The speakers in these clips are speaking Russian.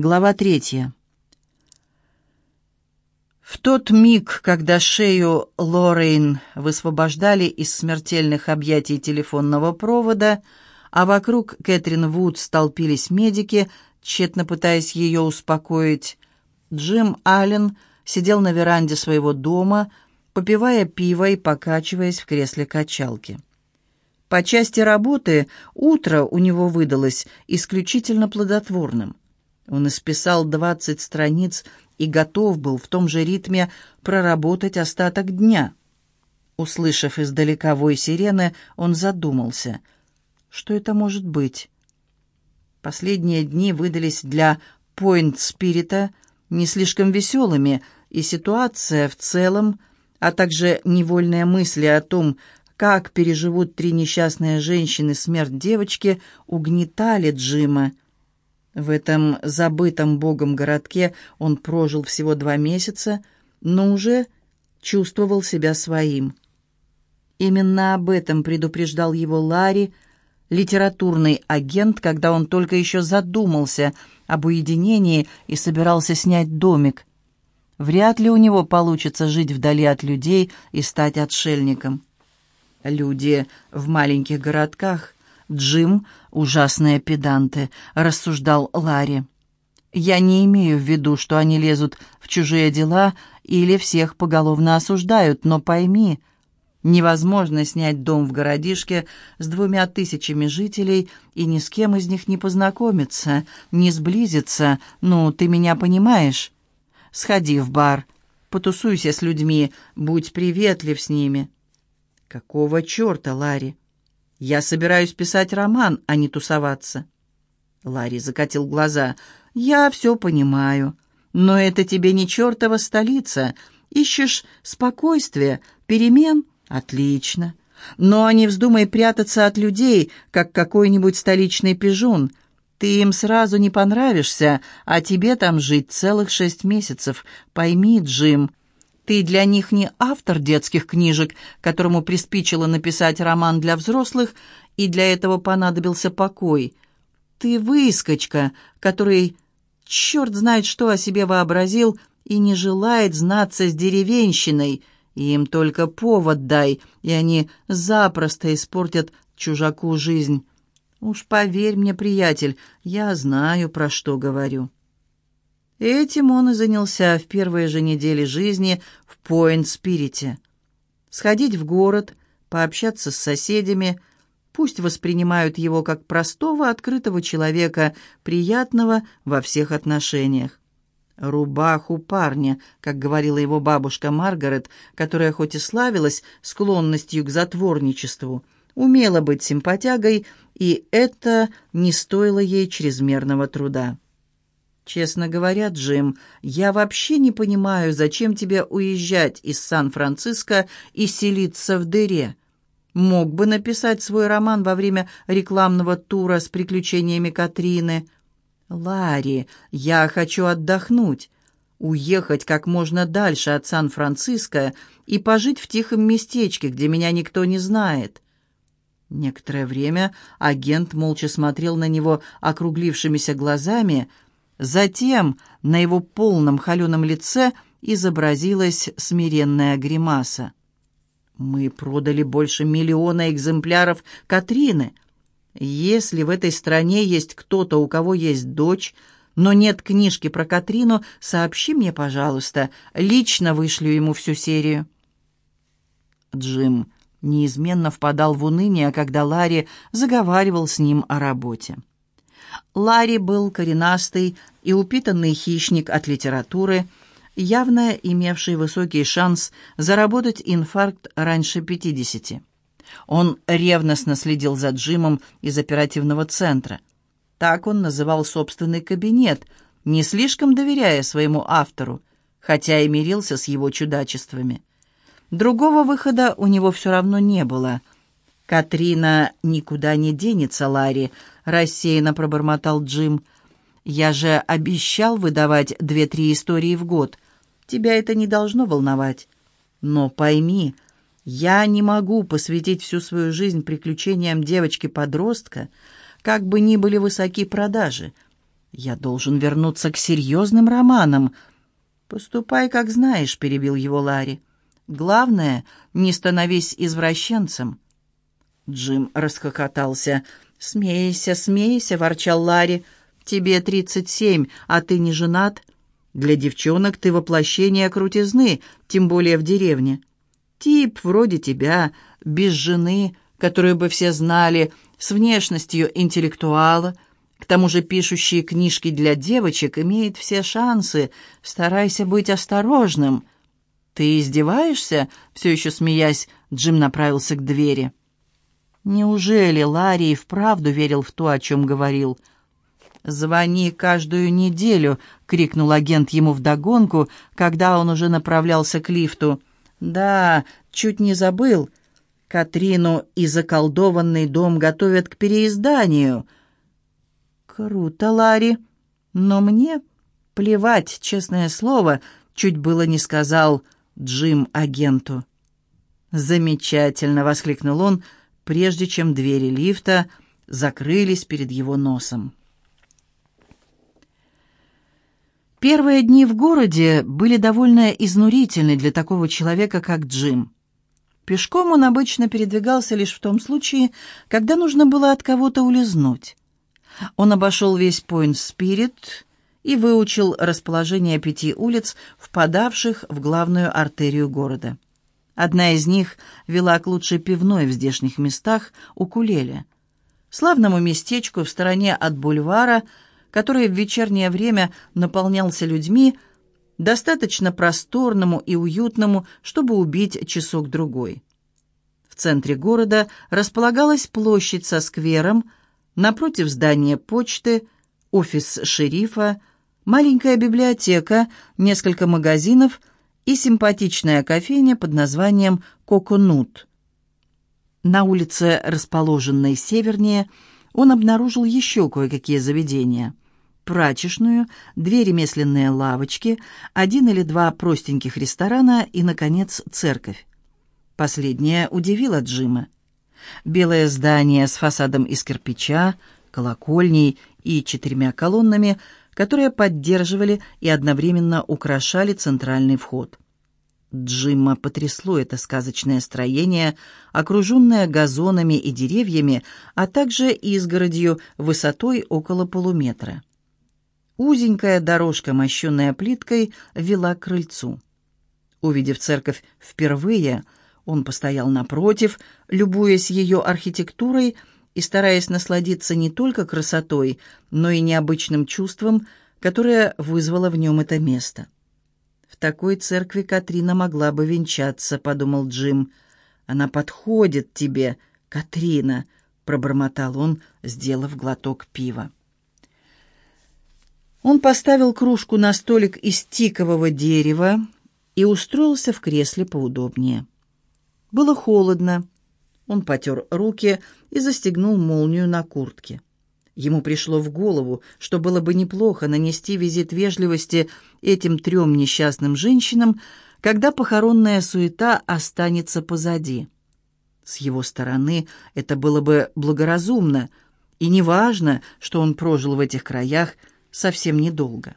Глава третья. В тот миг, когда шею Лоррейн высвобождали из смертельных объятий телефонного провода, а вокруг Кэтрин Вуд столпились медики, тщетно пытаясь ее успокоить, Джим Аллен сидел на веранде своего дома, попивая пиво и покачиваясь в кресле качалки. По части работы утро у него выдалось исключительно плодотворным – он исписал двадцать страниц и готов был в том же ритме проработать остаток дня. Услышав издалека вой сирены, он задумался. Что это может быть? Последние дни выдались для Пойнт-Спирита не слишком веселыми, и ситуация в целом, а также невольные мысли о том, как переживут три несчастные женщины смерть девочки, угнетали Джима. В этом забытом богом городке он прожил всего два месяца, но уже чувствовал себя своим. Именно об этом предупреждал его Ларри, литературный агент, когда он только еще задумался об уединении и собирался снять домик. Вряд ли у него получится жить вдали от людей и стать отшельником. Люди в маленьких городках Джим — ужасные педанты», — рассуждал Ларри. «Я не имею в виду, что они лезут в чужие дела или всех поголовно осуждают, но пойми, невозможно снять дом в городишке с двумя тысячами жителей и ни с кем из них не познакомиться, не сблизиться, ну, ты меня понимаешь? Сходи в бар, потусуйся с людьми, будь приветлив с ними». «Какого черта, Ларри?» Я собираюсь писать роман, а не тусоваться». Ларри закатил глаза. «Я все понимаю. Но это тебе не чертова столица. Ищешь спокойствия, перемен? Отлично. Но не вздумай прятаться от людей, как какой-нибудь столичный пижон. Ты им сразу не понравишься, а тебе там жить целых шесть месяцев. Пойми, Джим, ты для них не автор детских книжек, которому приспичило написать роман для взрослых, и для этого понадобился покой. Ты выскочка, который черт знает что о себе вообразил и не желает знаться с деревенщиной. Им только повод дай, и они запросто испортят чужаку жизнь. Уж поверь мне, приятель, я знаю, про что говорю». Этим он и занялся в первые же недели жизни в Пойнт-Спирите. Сходить в город, пообщаться с соседями, пусть воспринимают его как простого, открытого человека, приятного во всех отношениях. «Рубаху парня», как говорила его бабушка Маргарет, которая хоть и славилась склонностью к затворничеству, умела быть симпатягой, и это не стоило ей чрезмерного труда. «Честно говоря, Джим, я вообще не понимаю, зачем тебе уезжать из Сан-Франциско и селиться в дыре. Мог бы написать свой роман во время рекламного тура с приключениями Катрины. Ларри, я хочу отдохнуть, уехать как можно дальше от Сан-Франциско и пожить в тихом местечке, где меня никто не знает». Некоторое время агент молча смотрел на него округлившимися глазами – Затем на его полном холеном лице изобразилась смиренная гримаса. «Мы продали больше миллиона экземпляров Катрины. Если в этой стране есть кто-то, у кого есть дочь, но нет книжки про Катрину, сообщи мне, пожалуйста. Лично вышлю ему всю серию». Джим неизменно впадал в уныние, когда Ларри заговаривал с ним о работе. Ларри был коренастый и упитанный хищник от литературы, явно имевший высокий шанс заработать инфаркт раньше 50. Он ревностно следил за Джимом из оперативного центра. Так он называл собственный кабинет, не слишком доверяя своему автору, хотя и мирился с его чудачествами. Другого выхода у него все равно не было — «Катрина никуда не денется, Ларри», — рассеянно пробормотал Джим. «Я же обещал выдавать две-три истории в год. Тебя это не должно волновать. Но пойми, я не могу посвятить всю свою жизнь приключениям девочки-подростка, как бы ни были высоки продажи. Я должен вернуться к серьезным романам. Поступай, как знаешь, перебил его Ларри. Главное, не становись извращенцем. Джим расхохотался. «Смейся, смейся», — ворчал Ларри. «Тебе тридцать семь, а ты не женат? Для девчонок ты воплощение крутизны, тем более в деревне. Тип вроде тебя, без жены, которую бы все знали, с внешностью интеллектуала, к тому же пишущие книжки для девочек имеет все шансы. Старайся быть осторожным». «Ты издеваешься?» — все еще смеясь, Джим направился к двери. Неужели Ларри вправду верил в то, о чем говорил? «Звони каждую неделю!» — крикнул агент ему вдогонку, когда он уже направлялся к лифту. «Да, чуть не забыл. Катрину и заколдованный дом готовят к переизданию». «Круто, Ларри. Но мне плевать, честное слово», — чуть было не сказал Джим агенту. «Замечательно!» — воскликнул он, прежде чем двери лифта закрылись перед его носом. Первые дни в городе были довольно изнурительны для такого человека, как Джим. Пешком он обычно передвигался лишь в том случае, когда нужно было от кого-то улизнуть. Он обошел весь Пойнт-Спирит и выучил расположение пяти улиц, впадавших в главную артерию города. Одна из них вела к лучшей пивной в здешних местах Укулеле, славному местечку в стороне от бульвара, который в вечернее время наполнялся людьми, достаточно просторному и уютному, чтобы убить часок-другой. В центре города располагалась площадь со сквером, напротив здания почты, офис шерифа, маленькая библиотека, несколько магазинов и симпатичная кофейня под названием «Коконут». На улице, расположенной севернее, он обнаружил еще кое-какие заведения. Прачечную, две ремесленные лавочки, один или два простеньких ресторана и, наконец, церковь. Последнее удивило Джима. Белое здание с фасадом из кирпича, колокольней и четырьмя колоннами – которые поддерживали и одновременно украшали центральный вход. Джимма потрясло это сказочное строение, окруженное газонами и деревьями, а также изгородью высотой около полуметра. Узенькая дорожка, мощенная плиткой, вела к крыльцу. Увидев церковь впервые, он постоял напротив, любуясь ее архитектурой и стараясь насладиться не только красотой, но и необычным чувством, которое вызвало в нем это место. «В такой церкви Катрина могла бы венчаться», — подумал Джим. «Она подходит тебе, Катрина», — пробормотал он, сделав глоток пива. Он поставил кружку на столик из тикового дерева и устроился в кресле поудобнее. Было холодно, он потер руки и застегнул молнию на куртке. Ему пришло в голову, что было бы неплохо нанести визит вежливости этим трем несчастным женщинам, когда похоронная суета останется позади. С его стороны это было бы благоразумно, и неважно, что он прожил в этих краях совсем недолго.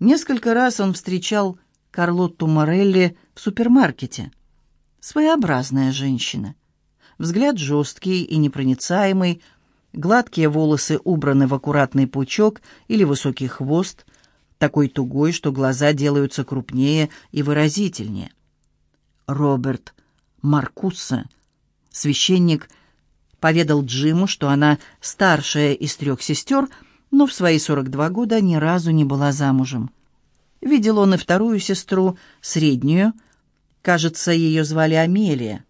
Несколько раз он встречал Карлотту Морелли в супермаркете. Своеобразная женщина — Взгляд жесткий и непроницаемый, гладкие волосы убраны в аккуратный пучок или высокий хвост, такой тугой, что глаза делаются крупнее и выразительнее. Роберт Маркусса, священник, поведал Джиму, что она старшая из трех сестер, но в свои 42 года ни разу не была замужем. Видел он и вторую сестру, среднюю, кажется, ее звали Амелия.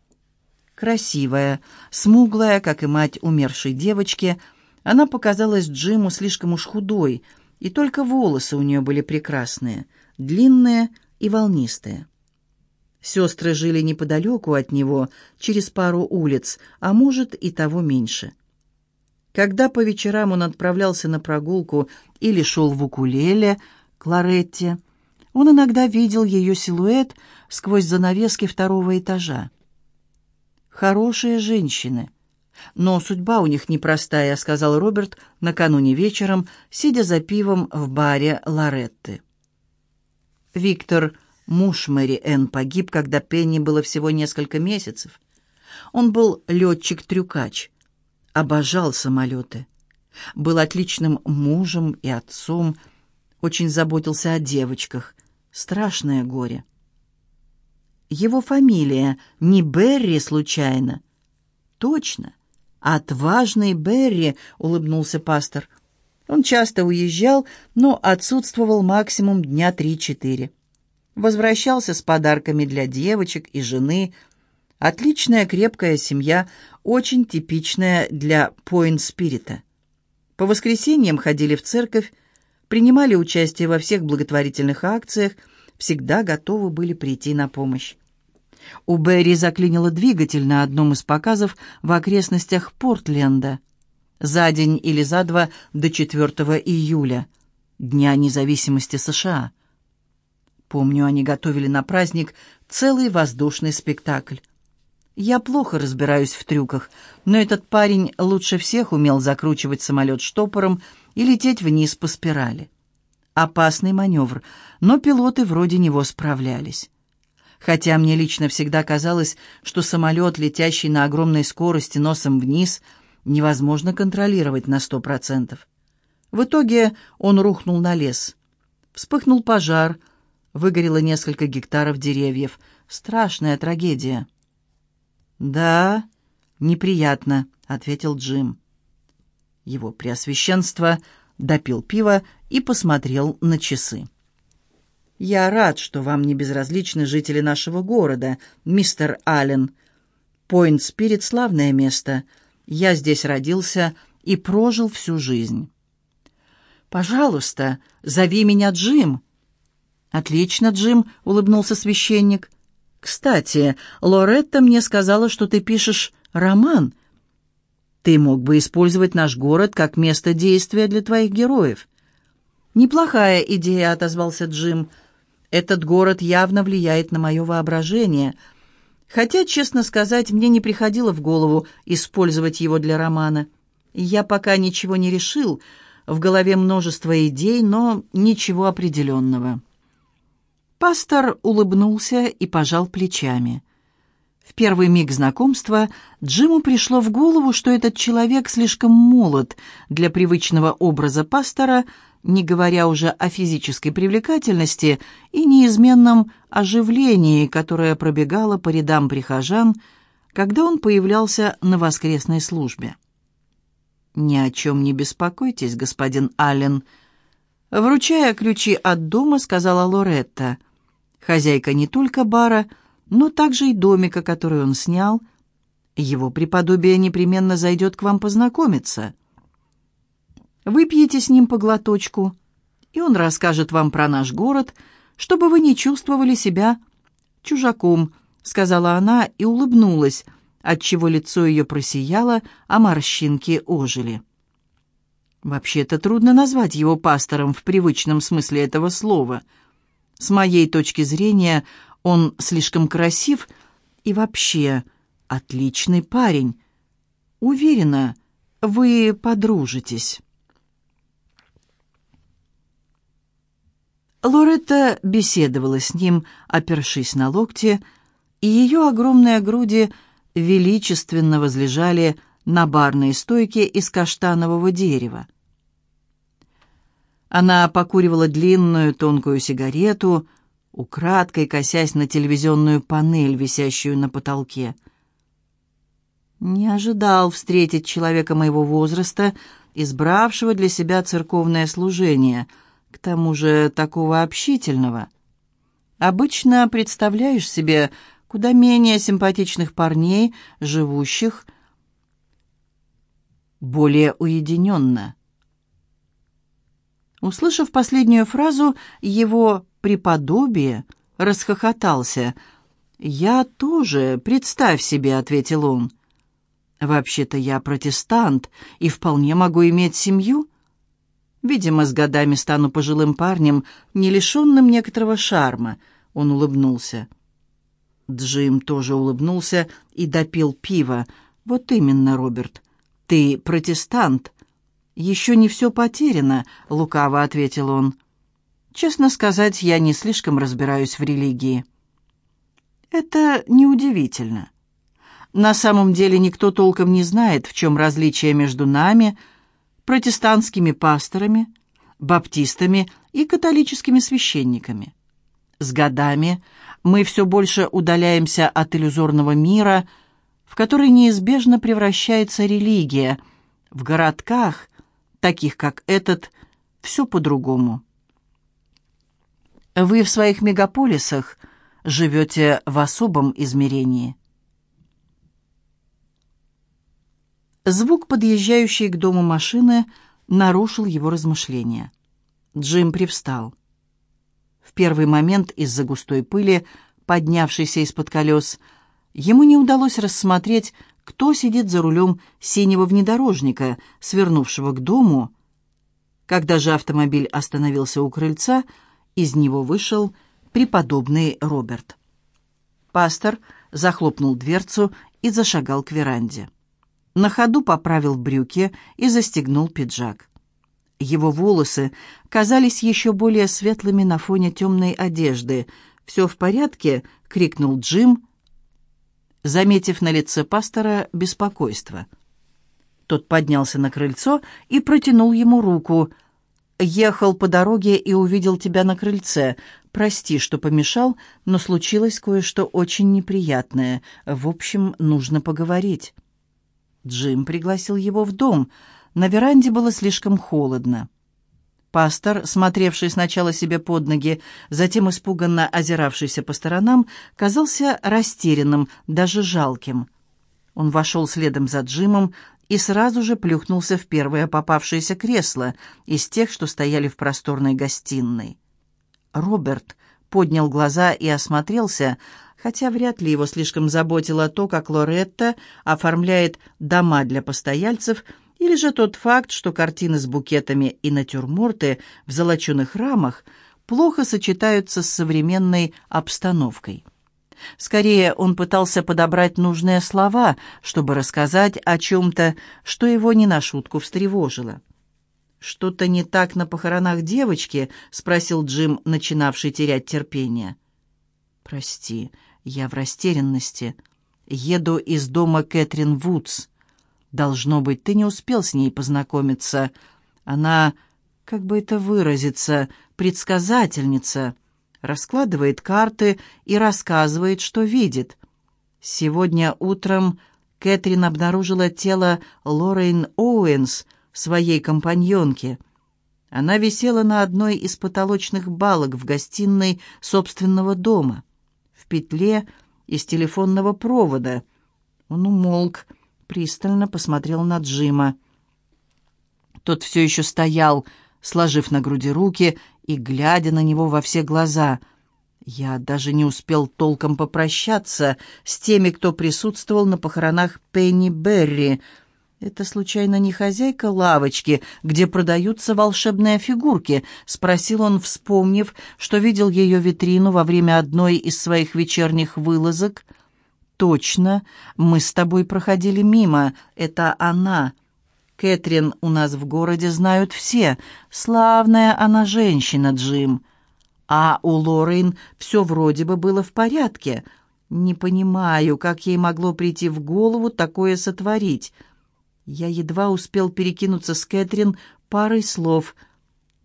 Красивая, смуглая, как и мать умершей девочки, она показалась Джиму слишком уж худой, и только волосы у нее были прекрасные, длинные и волнистые. Сестры жили неподалеку от него, через пару улиц, а может и того меньше. Когда по вечерам он отправлялся на прогулку или шел в укулеле, Кларетте, он иногда видел ее силуэт сквозь занавески второго этажа. Хорошие женщины. Но судьба у них непростая, сказал Роберт накануне вечером, сидя за пивом в баре Лоретты. Виктор, муж Мэри Энн, погиб, когда Пенни было всего несколько месяцев. Он был летчик-трюкач, обожал самолеты, был отличным мужем и отцом, очень заботился о девочках. Страшное горе. Его фамилия не Берри случайно? Точно. «Отважный Берри», — улыбнулся пастор. Он часто уезжал, но отсутствовал максимум дня три-четыре. Возвращался с подарками для девочек и жены. Отличная крепкая семья, очень типичная для Пойнт-Спирита. По воскресеньям ходили в церковь, принимали участие во всех благотворительных акциях, всегда готовы были прийти на помощь. У Берри заклинило двигатель на одном из показов в окрестностях Портленда за день или за два до 4 июля, Дня независимости США. Помню, они готовили на праздник целый воздушный спектакль. Я плохо разбираюсь в трюках, но этот парень лучше всех умел закручивать самолет штопором и лететь вниз по спирали. Опасный маневр, но пилоты вроде него справлялись хотя мне лично всегда казалось, что самолет, летящий на огромной скорости носом вниз, невозможно контролировать на сто процентов. В итоге он рухнул на лес. Вспыхнул пожар, выгорело несколько гектаров деревьев. Страшная трагедия. «Да, неприятно», — ответил Джим. Его преосвященство допил пиво и посмотрел на часы. «Я рад, что вам не безразличны жители нашего города, мистер Аллен. Пойнт-Спирит — славное место. Я здесь родился и прожил всю жизнь». «Пожалуйста, зови меня Джим». «Отлично, Джим», — улыбнулся священник. «Кстати, Лоретта мне сказала, что ты пишешь роман. Ты мог бы использовать наш город как место действия для твоих героев». «Неплохая идея», — отозвался Джим. Этот город явно влияет на мое воображение. Хотя, честно сказать, мне не приходило в голову использовать его для романа. Я пока ничего не решил, в голове множество идей, но ничего определенного. Пастор улыбнулся и пожал плечами. В первый миг знакомства Джиму пришло в голову, что этот человек слишком молод для привычного образа пастора – не говоря уже о физической привлекательности и неизменном оживлении, которое пробегало по рядам прихожан, когда он появлялся на воскресной службе. «Ни о чем не беспокойтесь, господин Аллен», Вручая ключи от дома, сказала Лоретта. Хозяйка не только бара, но также и домика, который он снял. Его преподобие непременно зайдет к вам познакомиться. Выпьете с ним по глоточку, и он расскажет вам про наш город, чтобы вы не чувствовали себя чужаком», — сказала она и улыбнулась, отчего лицо ее просияло, а морщинки ожили. Вообще-то трудно назвать его пастором в привычном смысле этого слова. С моей точки зрения, он слишком красив и вообще отличный парень. Уверена, вы подружитесь. Лоретта беседовала с ним, опершись на локте, и ее огромные груди величественно возлежали на барной стойке из каштанового дерева. Она покуривала длинную тонкую сигарету, украдкой косясь на телевизионную панель, висящую на потолке. Не ожидал встретить человека моего возраста, избравшего для себя церковное служение — к тому же такого общительного. Обычно представляешь себе куда менее симпатичных парней, живущих более уединенно. Услышав последнюю фразу, его преподобие расхохотался. «Я тоже, представь себе», — ответил он. «Вообще-то я протестант и вполне могу иметь семью». Видимо, с годами стану пожилым парнем, не лишенным некоторого шарма. Он улыбнулся. Джим тоже улыбнулся и допил пиво. «Вот именно, Роберт. Ты протестант». «Еще не все потеряно», — лукаво ответил он. «Честно сказать, я не слишком разбираюсь в религии». «Это неудивительно. На самом деле никто толком не знает, в чем различие между нами, протестантскими пасторами, баптистами и католическими священниками. С годами мы все больше удаляемся от иллюзорного мира, в который неизбежно превращается религия. В городках, таких как этот, все по-другому. Вы в своих мегаполисах живете в особом измерении. Звук, подъезжающей к дому машины, нарушил его размышления. Джим привстал. В первый момент из-за густой пыли, поднявшейся из-под колес, ему не удалось рассмотреть, кто сидит за рулем синего внедорожника, свернувшего к дому. Когда же автомобиль остановился у крыльца, из него вышел преподобный Роберт. Пастор захлопнул дверцу и зашагал к веранде. На ходу поправил брюки и застегнул пиджак. Его волосы казались еще более светлыми на фоне темной одежды. «Все в порядке?» — крикнул Джим, заметив на лице пастора беспокойство. Тот поднялся на крыльцо и протянул ему руку. «Ехал по дороге и увидел тебя на крыльце. Прости, что помешал, но случилось кое-что очень неприятное. В общем, нужно поговорить». Джим пригласил его в дом. На веранде было слишком холодно. Пастор, смотревший сначала себе под ноги, затем испуганно озиравшийся по сторонам, казался растерянным, даже жалким. Он вошел следом за Джимом и сразу же плюхнулся в первое попавшееся кресло из тех, что стояли в просторной гостиной. Роберт поднял глаза и осмотрелся, хотя вряд ли его слишком заботило то, как Лоретта оформляет дома для постояльцев, или же тот факт, что картины с букетами и натюрморты в золоченых рамах плохо сочетаются с современной обстановкой. Скорее, он пытался подобрать нужные слова, чтобы рассказать о чем-то, что его не на шутку встревожило. «Что-то не так на похоронах девочки?» — спросил Джим, начинавший терять терпение. «Прости, я в растерянности. Еду из дома Кэтрин Вудс. Должно быть, ты не успел с ней познакомиться. Она, как бы это выразиться, предсказательница. Раскладывает карты и рассказывает, что видит. Сегодня утром Кэтрин обнаружила тело Лоррейн Оуэнс, своей компаньонки. Она висела на одной из потолочных балок в гостиной собственного дома петле из телефонного провода. Он умолк, пристально посмотрел на Джима. Тот все еще стоял, сложив на груди руки и глядя на него во все глаза. Я даже не успел толком попрощаться с теми, кто присутствовал на похоронах Пенни Берри — «Это, случайно, не хозяйка лавочки, где продаются волшебные фигурки?» — спросил он, вспомнив, что видел ее витрину во время одной из своих вечерних вылазок. «Точно, мы с тобой проходили мимо. Это она. Кэтрин у нас в городе знают все. Славная она женщина, Джим. А у Лорейн все вроде бы было в порядке. Не понимаю, как ей могло прийти в голову такое сотворить». Я едва успел перекинуться с Кэтрин парой слов.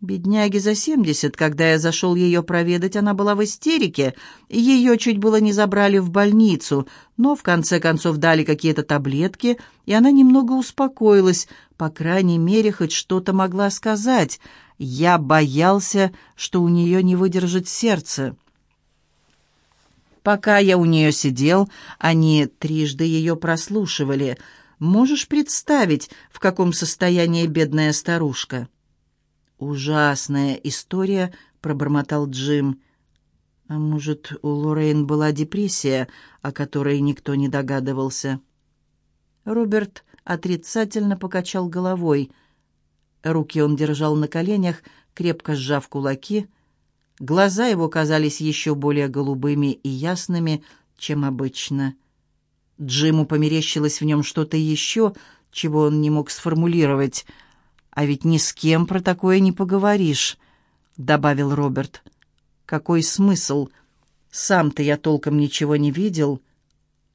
Бедняге за семьдесят, когда я зашел ее проведать, она была в истерике. Ее чуть было не забрали в больницу, но в конце концов дали какие-то таблетки, и она немного успокоилась, по крайней мере, хоть что-то могла сказать. Я боялся, что у нее не выдержит сердце. Пока я у нее сидел, они трижды ее прослушивали — Можешь представить, в каком состоянии бедная старушка?» «Ужасная история», — пробормотал Джим. «А может, у Лоррейн была депрессия, о которой никто не догадывался?» Роберт отрицательно покачал головой. Руки он держал на коленях, крепко сжав кулаки. Глаза его казались еще более голубыми и ясными, чем обычно. Джиму померещилось в нем что-то еще, чего он не мог сформулировать. «А ведь ни с кем про такое не поговоришь», — добавил Роберт. «Какой смысл? Сам-то я толком ничего не видел».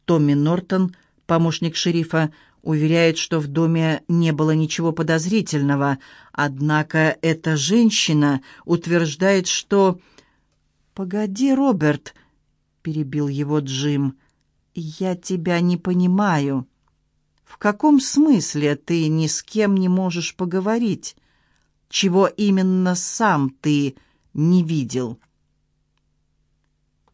Томми Нортон, помощник шерифа, уверяет, что в доме не было ничего подозрительного, однако эта женщина утверждает, что... «Погоди, Роберт», — перебил его Джим, — «я тебя не понимаю». «В каком смысле ты ни с кем не можешь поговорить? Чего именно сам ты не видел?»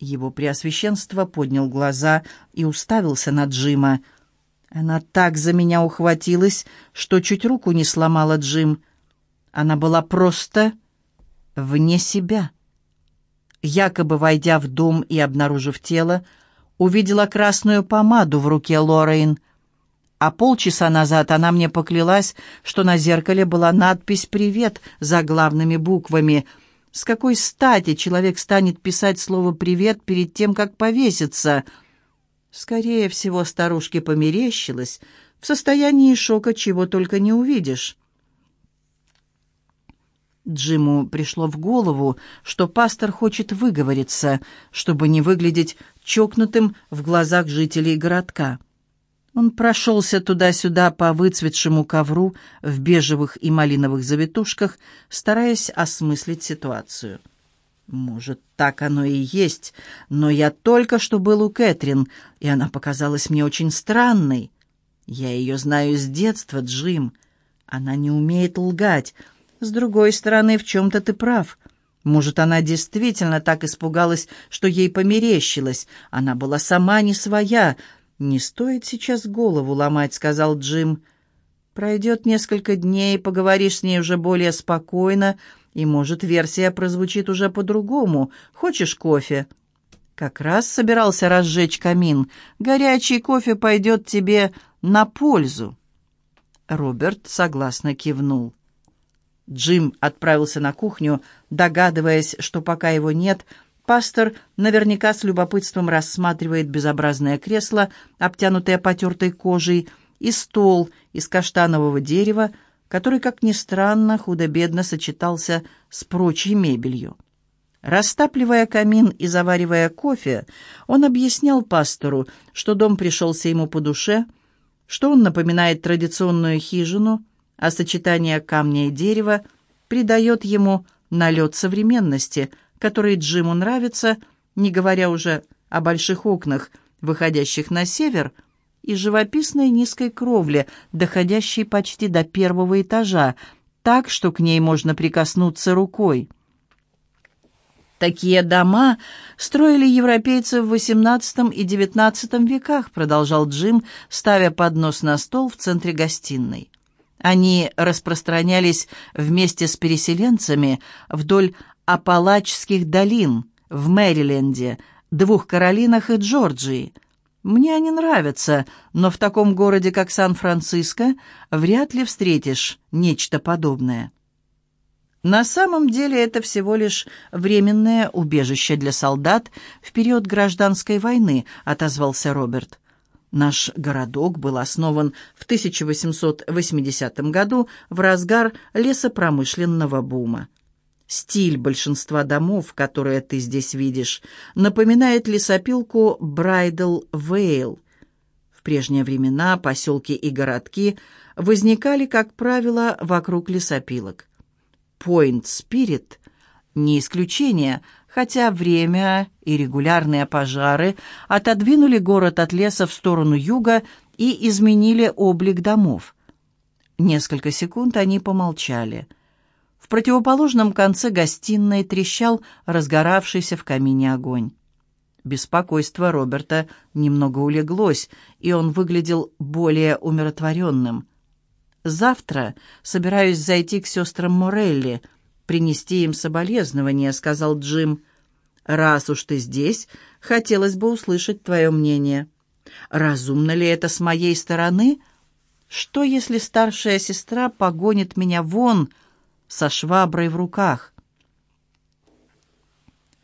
Его Преосвященство поднял глаза и уставился на Джима. Она так за меня ухватилась, что чуть руку не сломала Джим. Она была просто вне себя. Якобы, войдя в дом и обнаружив тело, увидела красную помаду в руке Лоррейн — а полчаса назад она мне поклялась, что на зеркале была надпись «Привет» за главными буквами. С какой стати человек станет писать слово «привет» перед тем, как повеситься? Скорее всего, старушке померещилось. В состоянии шока чего только не увидишь. Джиму пришло в голову, что пастор хочет выговориться, чтобы не выглядеть чокнутым в глазах жителей городка. Он прошелся туда-сюда по выцветшему ковру в бежевых и малиновых завитушках, стараясь осмыслить ситуацию. «Может, так оно и есть, но я только что был у Кэтрин, и она показалась мне очень странной. Я ее знаю с детства, Джим. Она не умеет лгать. С другой стороны, в чем-то ты прав». Может, она действительно так испугалась, что ей померещилось. Она была сама не своя, «Не стоит сейчас голову ломать», — сказал Джим. «Пройдет несколько дней, поговоришь с ней уже более спокойно, и, может, версия прозвучит уже по-другому. Хочешь кофе?» «Как раз собирался разжечь камин. Горячий кофе пойдет тебе на пользу». Роберт согласно кивнул. Джим отправился на кухню, догадываясь, что пока его нет — Пастор наверняка с любопытством рассматривает безобразное кресло, обтянутое потертой кожей, и стол из каштанового дерева, который, как ни странно, худо-бедно сочетался с прочей мебелью. Растапливая камин и заваривая кофе, он объяснял пастору, что дом пришелся ему по душе, что он напоминает традиционную хижину, а сочетание камня и дерева придает ему налет современности – который Джиму нравится, не говоря уже о больших окнах, выходящих на север, и живописной низкой кровле, доходящей почти до первого этажа, так, что к ней можно прикоснуться рукой. «Такие дома строили европейцы в XVIII и XIX веках», продолжал Джим, ставя поднос на стол в центре гостиной. Они распространялись вместе с переселенцами вдоль Апалачских долин в Мэриленде, двух Каролинах и Джорджии. Мне они нравятся, но в таком городе, как Сан-Франциско, вряд ли встретишь нечто подобное. На самом деле это всего лишь временное убежище для солдат в период гражданской войны, отозвался Роберт. Наш городок был основан в 1880 году в разгар лесопромышленного бума. Стиль большинства домов, которые ты здесь видишь, напоминает лесопилку Брайдл Вейл. В прежние времена поселки и городки возникали, как правило, вокруг лесопилок. Point Spirit не исключение, хотя время и регулярные пожары отодвинули город от леса в сторону юга и изменили облик домов. Несколько секунд они помолчали – в противоположном конце гостиной трещал разгоравшийся в камине огонь. Беспокойство Роберта немного улеглось, и он выглядел более умиротворенным. «Завтра собираюсь зайти к сестрам Морелли, принести им соболезнования», — сказал Джим. «Раз уж ты здесь, хотелось бы услышать твое мнение. Разумно ли это с моей стороны? Что, если старшая сестра погонит меня вон?» Со шваброй в руках.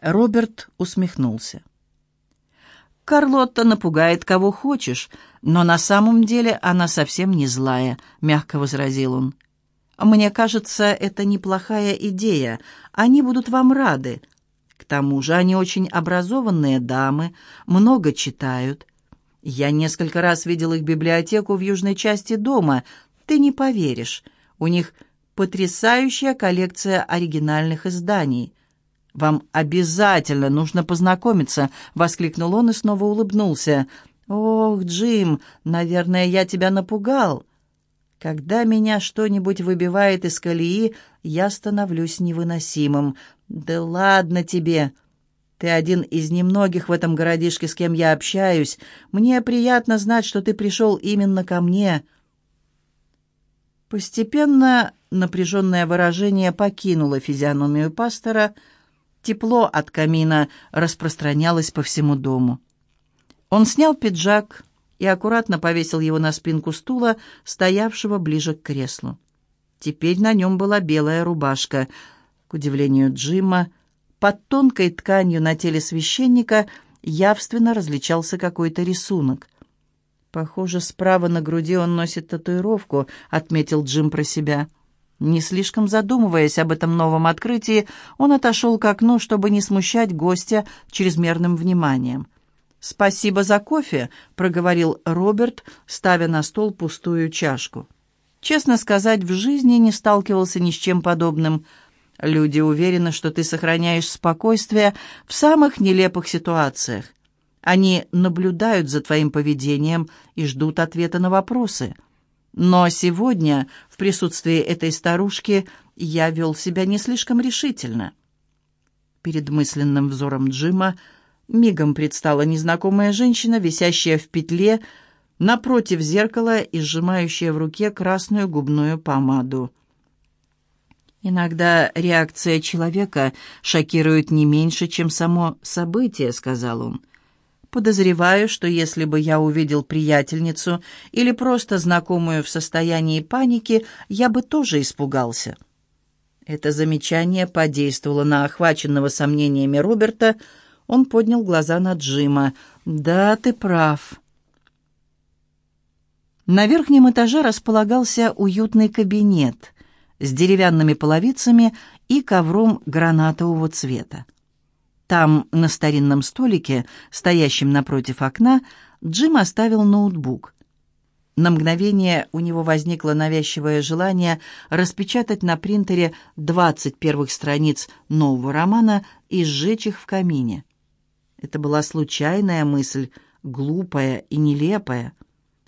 Роберт усмехнулся. Карлотта напугает кого хочешь, но на самом деле она совсем не злая», — мягко возразил он. «Мне кажется, это неплохая идея. Они будут вам рады. К тому же они очень образованные дамы, много читают. Я несколько раз видел их библиотеку в южной части дома. Ты не поверишь, у них потрясающая коллекция оригинальных изданий». «Вам обязательно нужно познакомиться!» — воскликнул он и снова улыбнулся. «Ох, Джим, наверное, я тебя напугал. Когда меня что-нибудь выбивает из колеи, я становлюсь невыносимым. Да ладно тебе! Ты один из немногих в этом городишке, с кем я общаюсь. Мне приятно знать, что ты пришел именно ко мне». Постепенно напряженное выражение покинуло физиономию пастора — Тепло от камина распространялось по всему дому. Он снял пиджак и аккуратно повесил его на спинку стула, стоявшего ближе к креслу. Теперь на нем была белая рубашка. К удивлению Джима, под тонкой тканью на теле священника явственно различался какой-то рисунок. «Похоже, справа на груди он носит татуировку», — отметил Джим про себя. — не слишком задумываясь об этом новом открытии, он отошел к окну, чтобы не смущать гостя чрезмерным вниманием. «Спасибо за кофе», — проговорил Роберт, ставя на стол пустую чашку. «Честно сказать, в жизни не сталкивался ни с чем подобным. Люди уверены, что ты сохраняешь спокойствие в самых нелепых ситуациях. Они наблюдают за твоим поведением и ждут ответа на вопросы». Но сегодня, в присутствии этой старушки, я вел себя не слишком решительно. Перед мысленным взором Джима мигом предстала незнакомая женщина, висящая в петле, напротив зеркала и сжимающая в руке красную губную помаду. «Иногда реакция человека шокирует не меньше, чем само событие», — сказал он. Подозреваю, что если бы я увидел приятельницу или просто знакомую в состоянии паники, я бы тоже испугался. Это замечание подействовало на охваченного сомнениями Роберта. Он поднял глаза на Джима. «Да, ты прав». На верхнем этаже располагался уютный кабинет с деревянными половицами и ковром гранатового цвета. Там, на старинном столике, стоящем напротив окна, Джим оставил ноутбук. На мгновение у него возникло навязчивое желание распечатать на принтере 20 первых страниц нового романа и сжечь их в камине. Это была случайная мысль, глупая и нелепая.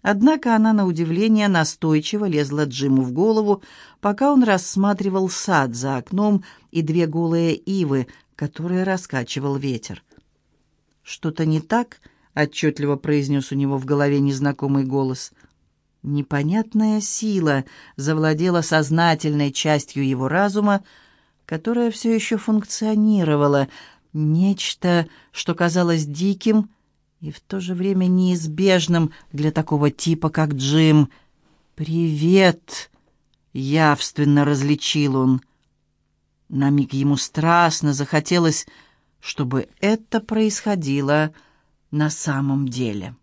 Однако она, на удивление, настойчиво лезла Джиму в голову, пока он рассматривал сад за окном и две голые ивы, которые раскачивал ветер. «Что-то не так?» — отчетливо произнес у него в голове незнакомый голос. Непонятная сила завладела сознательной частью его разума, которая все еще функционировала, нечто, что казалось диким и в то же время неизбежным для такого типа, как Джим. «Привет!» — явственно различил он — на миг ему страстно захотелось, чтобы это происходило на самом деле.